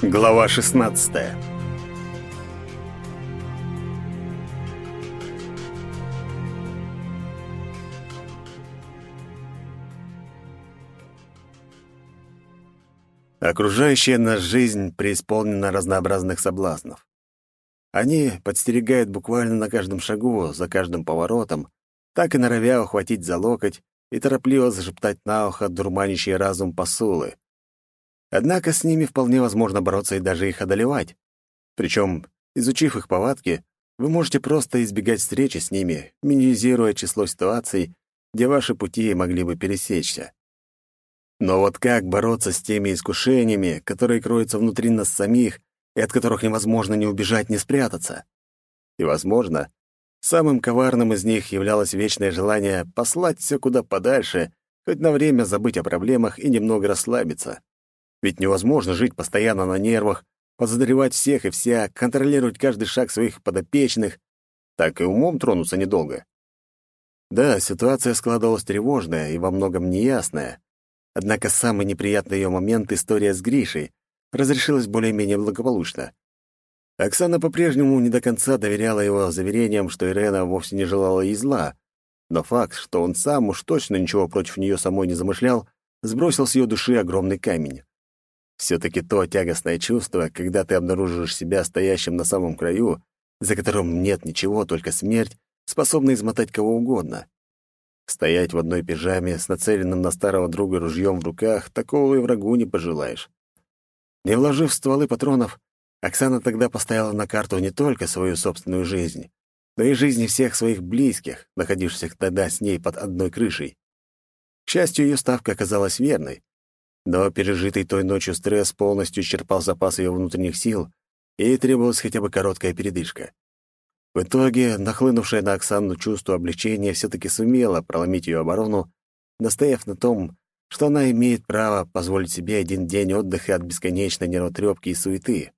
Глава 16 Окружающая нас жизнь преисполнена разнообразных соблазнов. Они подстерегают буквально на каждом шагу, за каждым поворотом, так и норовя ухватить за локоть и торопливо зашептать на ухо дурманящий разум посулы. Однако с ними вполне возможно бороться и даже их одолевать. Причем, изучив их повадки, вы можете просто избегать встречи с ними, минимизируя число ситуаций, где ваши пути могли бы пересечься. Но вот как бороться с теми искушениями, которые кроются внутри нас самих и от которых невозможно ни убежать, ни спрятаться? И, возможно, самым коварным из них являлось вечное желание послать все куда подальше, хоть на время забыть о проблемах и немного расслабиться. Ведь невозможно жить постоянно на нервах, подозревать всех и вся, контролировать каждый шаг своих подопечных. Так и умом тронуться недолго. Да, ситуация складывалась тревожная и во многом неясная, Однако самый неприятный ее момент — история с Гришей — разрешилась более-менее благополучно. Оксана по-прежнему не до конца доверяла его заверениям, что Ирена вовсе не желала ей зла, но факт, что он сам уж точно ничего против нее самой не замышлял, сбросил с ее души огромный камень. Все-таки то тягостное чувство, когда ты обнаружишь себя стоящим на самом краю, за которым нет ничего, только смерть, способна измотать кого угодно. Стоять в одной пижаме с нацеленным на старого друга ружьем в руках, такого и врагу не пожелаешь. Не вложив стволы патронов, Оксана тогда поставила на карту не только свою собственную жизнь, но и жизни всех своих близких, находившихся тогда с ней под одной крышей. К счастью, ее ставка оказалась верной, но пережитый той ночью стресс полностью исчерпал запас ее внутренних сил, и требовалась хотя бы короткая передышка. В итоге, нахлынувшее на Оксану чувство облегчения все-таки сумело проломить ее оборону, настояв на том, что она имеет право позволить себе один день отдыха от бесконечной нервотрепки и суеты.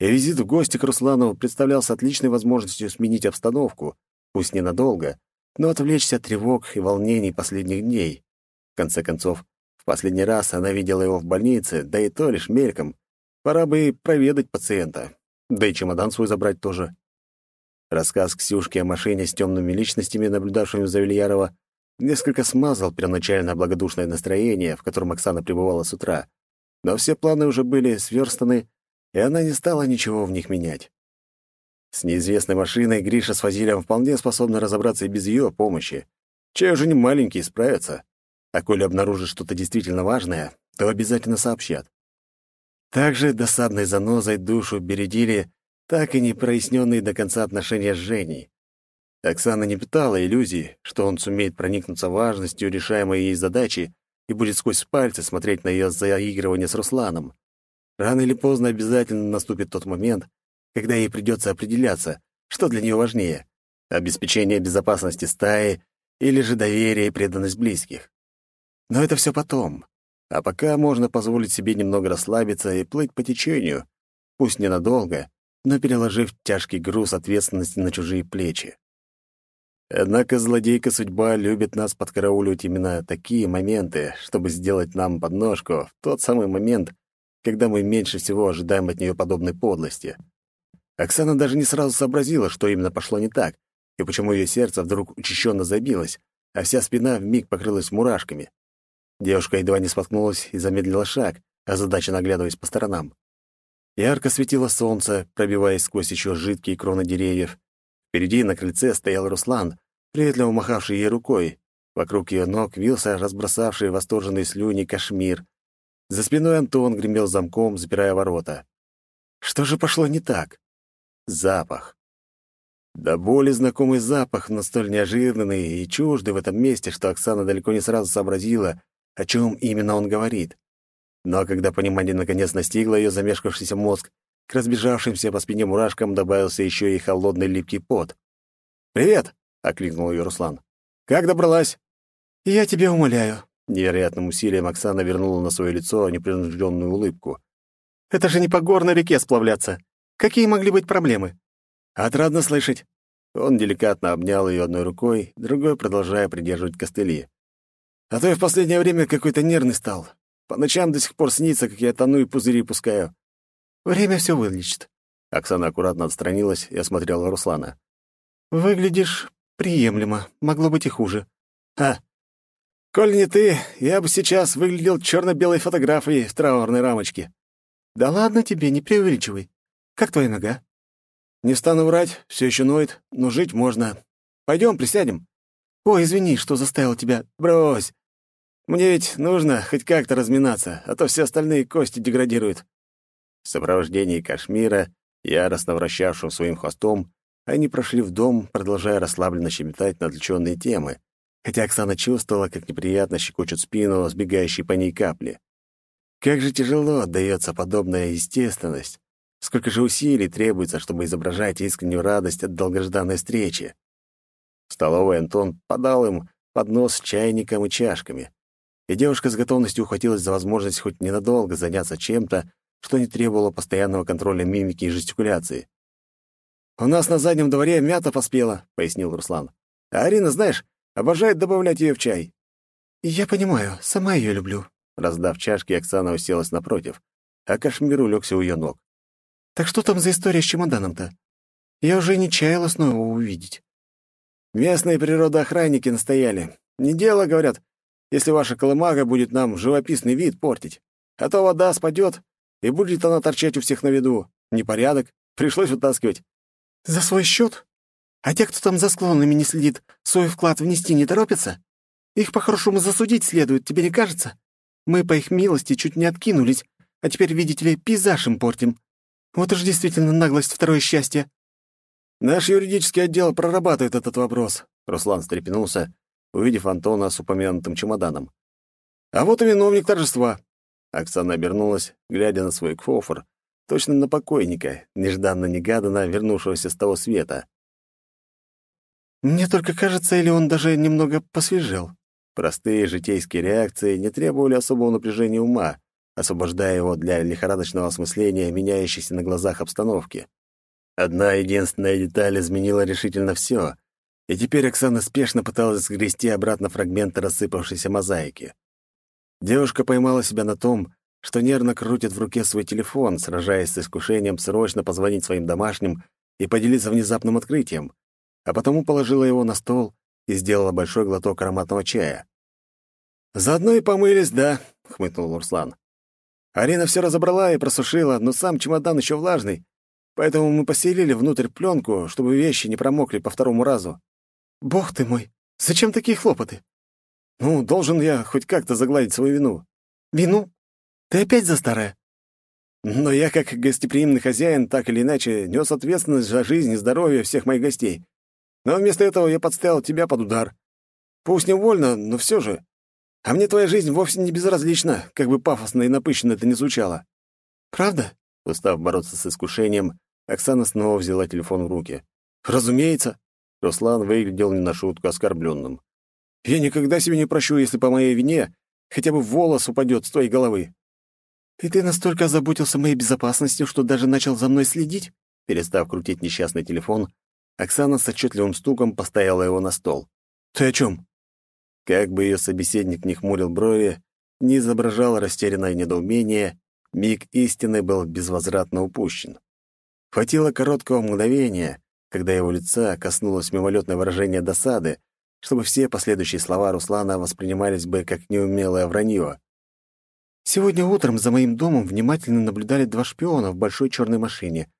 И визит в гости к Руслану представлялся отличной возможностью сменить обстановку, пусть ненадолго, но отвлечься от тревог и волнений последних дней. В конце концов, последний раз она видела его в больнице, да и то лишь мельком. Пора бы проведать пациента, да и чемодан свой забрать тоже. Рассказ Ксюшки о машине с темными личностями, наблюдавшими за Вильярова, несколько смазал первоначально благодушное настроение, в котором Оксана пребывала с утра. Но все планы уже были сверстаны, и она не стала ничего в них менять. С неизвестной машиной Гриша с Фазилем вполне способны разобраться и без ее помощи. Чай уже не маленький, справятся. А коли обнаружат что-то действительно важное, то обязательно сообщат. Также досадной занозой душу бередили так и не проясненные до конца отношения с Женей. Оксана не питала иллюзий, что он сумеет проникнуться важностью решаемой ей задачи и будет сквозь пальцы смотреть на ее заигрывание с Русланом. Рано или поздно обязательно наступит тот момент, когда ей придется определяться, что для нее важнее — обеспечение безопасности стаи или же доверие и преданность близких. Но это все потом. А пока можно позволить себе немного расслабиться и плыть по течению, пусть ненадолго, но переложив тяжкий груз ответственности на чужие плечи. Однако злодейка судьба любит нас подкарауливать именно такие моменты, чтобы сделать нам подножку в тот самый момент, когда мы меньше всего ожидаем от нее подобной подлости. Оксана даже не сразу сообразила, что именно пошло не так, и почему ее сердце вдруг учащенно забилось, а вся спина вмиг покрылась мурашками. Девушка едва не споткнулась и замедлила шаг, озадаченно оглядываясь по сторонам. Ярко светило солнце, пробиваясь сквозь еще жидкие кроны деревьев. Впереди на крыльце стоял Руслан, приветливо махавший ей рукой. Вокруг ее ног вился разбросавший восторженные слюни кашмир. За спиной Антон гремел замком, запирая ворота. Что же пошло не так? Запах. Да более знакомый запах, но столь неожиданный и чуждый в этом месте, что Оксана далеко не сразу сообразила, о чем именно он говорит. Но когда понимание наконец настигло ее замешкавшийся мозг, к разбежавшимся по спине мурашкам добавился еще и холодный липкий пот. «Привет!» — окликнул ее Руслан. «Как добралась?» «Я тебя умоляю». Невероятным усилием Оксана вернула на свое лицо непринужденную улыбку. «Это же не по горной реке сплавляться. Какие могли быть проблемы?» «Отрадно слышать». Он деликатно обнял ее одной рукой, другой продолжая придерживать костыли. «А то я в последнее время какой-то нервный стал. По ночам до сих пор снится, как я тону и пузыри пускаю. Время все вылечит». Оксана аккуратно отстранилась и осмотрела Руслана. «Выглядишь приемлемо. Могло быть и хуже». «А, коль не ты, я бы сейчас выглядел черно-белой фотографией в траурной рамочке». «Да ладно тебе, не преувеличивай. Как твоя нога?» «Не стану врать, все еще ноет, но жить можно. Пойдем, присядем». «Ой, извини, что заставил тебя...» «Брось. Мне ведь нужно хоть как-то разминаться, а то все остальные кости деградируют». В сопровождении Кашмира, яростно вращавшим своим хвостом, они прошли в дом, продолжая расслабленно щебетать на отвлеченные темы, хотя Оксана чувствовала, как неприятно щекочут спину сбегающие по ней капли. Как же тяжело отдаётся подобная естественность. Сколько же усилий требуется, чтобы изображать искреннюю радость от долгожданной встречи. В столовой Антон подал им поднос с чайником и чашками, и девушка с готовностью ухватилась за возможность хоть ненадолго заняться чем-то, что не требовало постоянного контроля мимики и жестикуляции. «У нас на заднем дворе мята поспела», — пояснил Руслан. «А Арина, знаешь, обожает добавлять ее в чай». «Я понимаю, сама ее люблю», Раздав чашки, Оксана уселась напротив, а Кашмир улегся у ее ног. «Так что там за история с чемоданом-то? Я уже не чаяла снова увидеть». «Местные природоохранники настояли. Не дело, говорят, если ваша колымага будет нам живописный вид портить. А то вода спадет, и будет она торчать у всех на виду. Непорядок. Пришлось вытаскивать». «За свой счет? А те, кто там за склонами не следит, свой вклад внести не торопятся? Их по-хорошему засудить следует, тебе не кажется?» Мы по их милости чуть не откинулись, а теперь, видите ли, пейзаж им портим. Вот уж действительно наглость второе счастье». «Наш юридический отдел прорабатывает этот вопрос», — Руслан встрепенулся, увидев Антона с упомянутым чемоданом. «А вот и виновник торжества». Оксана обернулась, глядя на свой кофр, точно на покойника, нежданно-негаданно вернувшегося с того света. «Мне только кажется, или он даже немного посвежел?» Простые житейские реакции не требовали особого напряжения ума, освобождая его для лихорадочного осмысления меняющейся на глазах обстановки. Одна единственная деталь изменила решительно все, и теперь Оксана спешно пыталась сгрести обратно фрагменты рассыпавшейся мозаики. Девушка поймала себя на том, что нервно крутит в руке свой телефон, сражаясь с искушением срочно позвонить своим домашним и поделиться внезапным открытием, а потому положила его на стол и сделала большой глоток ароматного чая. «Заодно и помылись, да», — хмыкнул Руслан. «Арина все разобрала и просушила, но сам чемодан еще влажный, поэтому мы поселили внутрь пленку, чтобы вещи не промокли по второму разу». «Бог ты мой! Зачем такие хлопоты?» «Ну, должен я хоть как-то загладить свою вину». «Вину? Ты опять за старое?» «Но я, как гостеприимный хозяин, так или иначе, нес ответственность за жизнь и здоровье всех моих гостей. Но вместо этого я подставил тебя под удар. Пусть невольно, но все же. А мне твоя жизнь вовсе не безразлична, как бы пафосно и напыщенно это ни звучало. Правда? Устав бороться с искушением, Оксана снова взяла телефон в руки. Разумеется. Руслан выглядел не на шутку оскорбленным. Я никогда себе не прощу, если по моей вине хотя бы волос упадет с твоей головы. И ты настолько озаботился моей безопасностью, что даже начал за мной следить? Перестав крутить несчастный телефон, Оксана с отчетливым стуком поставила его на стол. «Ты о чем?» Как бы ее собеседник не хмурил брови, не изображал растерянное недоумение, миг истины был безвозвратно упущен. Хватило короткого мгновения, когда его лица коснулось мимолетное выражение досады, чтобы все последующие слова Руслана воспринимались бы как неумелое вранье. «Сегодня утром за моим домом внимательно наблюдали два шпиона в большой черной машине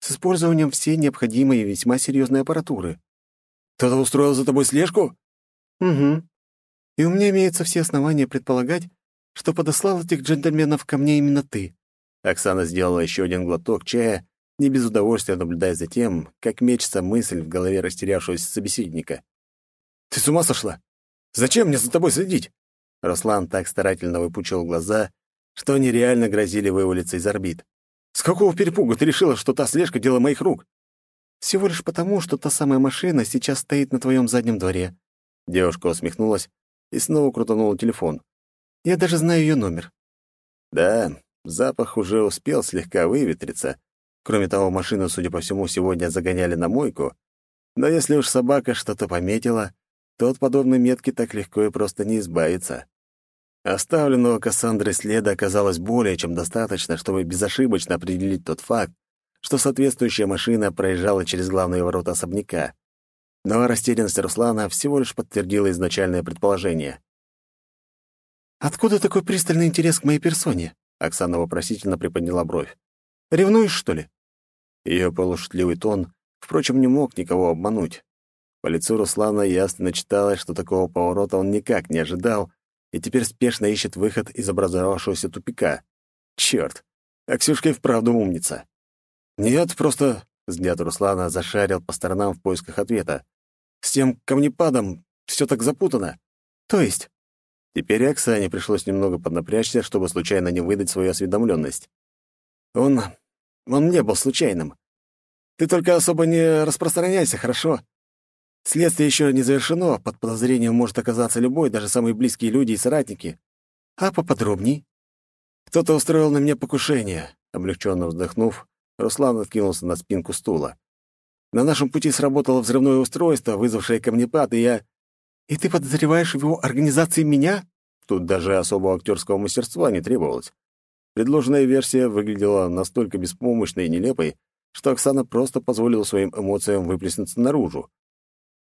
с использованием всей необходимой и весьма серьезной аппаратуры. Кто-то устроил за тобой слежку? Угу. И у меня имеются все основания предполагать, что подослал этих джентльменов ко мне именно ты. Оксана сделала еще один глоток чая, не без удовольствия наблюдая за тем, как мечется мысль в голове растерявшегося собеседника. «Ты с ума сошла? Зачем мне за тобой следить?» Руслан так старательно выпучил глаза, что они реально грозили вывалиться из орбит. С какого перепугу ты решила, что та слежка — дело моих рук? Всего лишь потому, что та самая машина сейчас стоит на твоем заднем дворе. Девушка усмехнулась и снова крутанула телефон. Я даже знаю ее номер. Да, запах уже успел слегка выветриться. Кроме того, машину, судя по всему, сегодня загоняли на мойку. Но если уж собака что-то пометила, то от подобной метки так легко и просто не избавиться. Оставленного Кассандрой следа оказалось более чем достаточно, чтобы безошибочно определить тот факт, что соответствующая машина проезжала через главные ворота особняка. Но растерянность Руслана всего лишь подтвердила изначальное предположение. «Откуда такой пристальный интерес к моей персоне?» Оксана вопросительно приподняла бровь. «Ревнуешь, что ли?» Ее полушутливый тон, впрочем, не мог никого обмануть. По лицу Руслана ясно читалось, что такого поворота он никак не ожидал и теперь спешно ищет выход из образовавшегося тупика. Черт, а Ксюшка и вправду умница. Нет, просто взгляд Руслана зашарил по сторонам в поисках ответа. С тем камнепадом все так запутано. То есть Теперь Оксане пришлось немного поднапрячься, чтобы случайно не выдать свою осведомленность. Он... он не был случайным. Ты только особо не распространяйся, хорошо? Следствие еще не завершено, под подозрением может оказаться любой, даже самые близкие люди и соратники. А поподробней? Кто-то устроил на меня покушение. Облегченно вздохнув, Руслан откинулся на спинку стула. На нашем пути сработало взрывное устройство, вызвавшее камнепад, и я... «И ты подозреваешь в его организации меня?» Тут даже особого актерского мастерства не требовалось. Предложенная версия выглядела настолько беспомощной и нелепой, что Оксана просто позволила своим эмоциям выплеснуться наружу.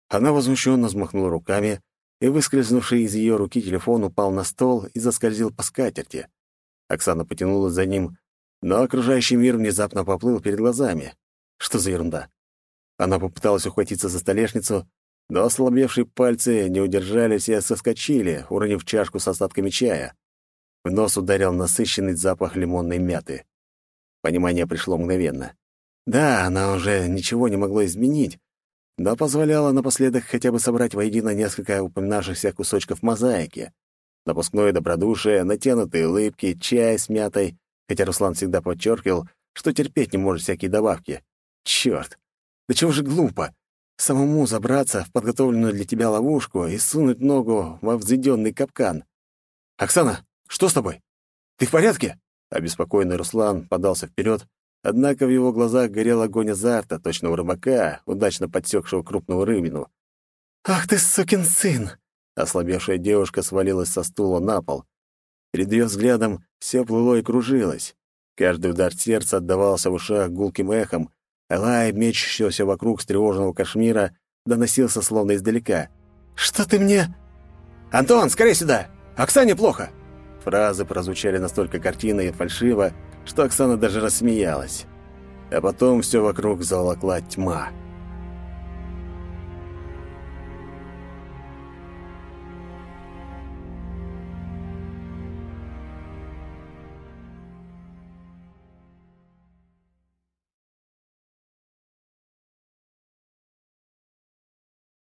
Она возмущенно взмахнула руками, и выскользнувший из ее руки телефон упал на стол и заскользил по скатерти. Оксана потянулась за ним, но окружающий мир внезапно поплыл перед глазами. Что за ерунда? Она попыталась ухватиться за столешницу, но ослабевшие пальцы не удержались и соскочили, уронив чашку с остатками чая. В нос ударил насыщенный запах лимонной мяты. Понимание пришло мгновенно. Да, она уже ничего не могла изменить, но позволяла напоследок хотя бы собрать воедино несколько упоминавшихся кусочков мозаики. Напускное добродушие, натянутые улыбки, чай с мятой, хотя Руслан всегда подчеркивал, что терпеть не может всякие добавки. Черт! Да чего же глупо! Самому забраться в подготовленную для тебя ловушку и сунуть ногу во взведенный капкан. «Оксана, что с тобой? Ты в порядке?» Обеспокоенный Руслан подался вперед, однако в его глазах горел огонь азарта, точно у рыбака, удачно подсекшего крупную рыбину. «Ах ты, сукин сын!» Ослабевшая девушка свалилась со стула на пол. Перед ее взглядом все плыло и кружилось. Каждый удар сердца отдавался в ушах гулким эхом, Лай, мечущегося вокруг встревоженного кашмира, доносился словно издалека. «Что ты мне...» «Антон, скорее сюда! Оксане плохо!» Фразы прозвучали настолько картинно и фальшиво, что Оксана даже рассмеялась. А потом все вокруг заволокла тьма —